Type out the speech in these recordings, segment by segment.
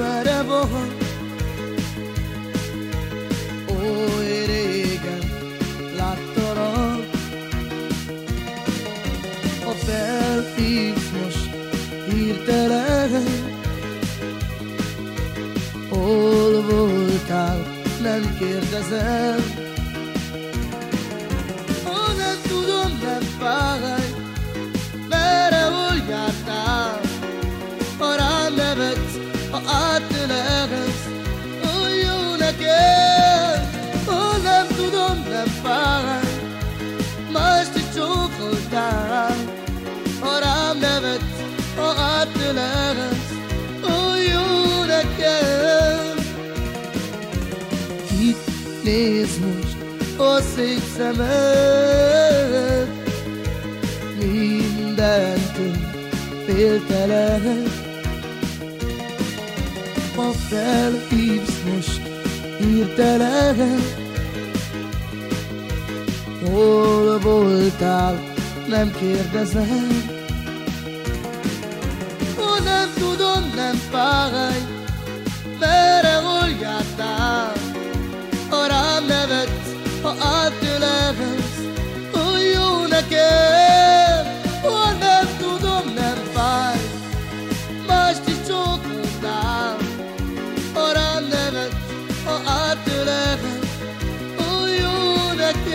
már Marabona Oly régen láttalak a felhívsz most hirtelen. Hol voltál, nem kérdezem. Nekem Ha nem tudom, nem fáj. Mást is csókoltál. Ha rám nevetsz, ha átölelsz Olyan jó nekem. Itt néz most a szép szemed. Mindentől féltelen Ha felhívsz most hirtelen Hol voltál, nem kérdezem. Ha nem tudom, nem fáj Merre hol jártál Ha rám nevetsz, ha átölelsz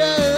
jó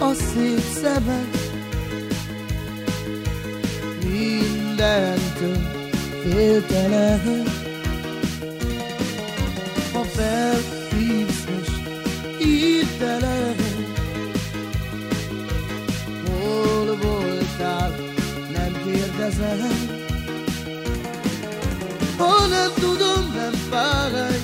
a szép szemed. Mindentől féltelen Ha felhívsz most hirtelen Hol voltál, nem kérdezem. Ha nem tudom, nem fáj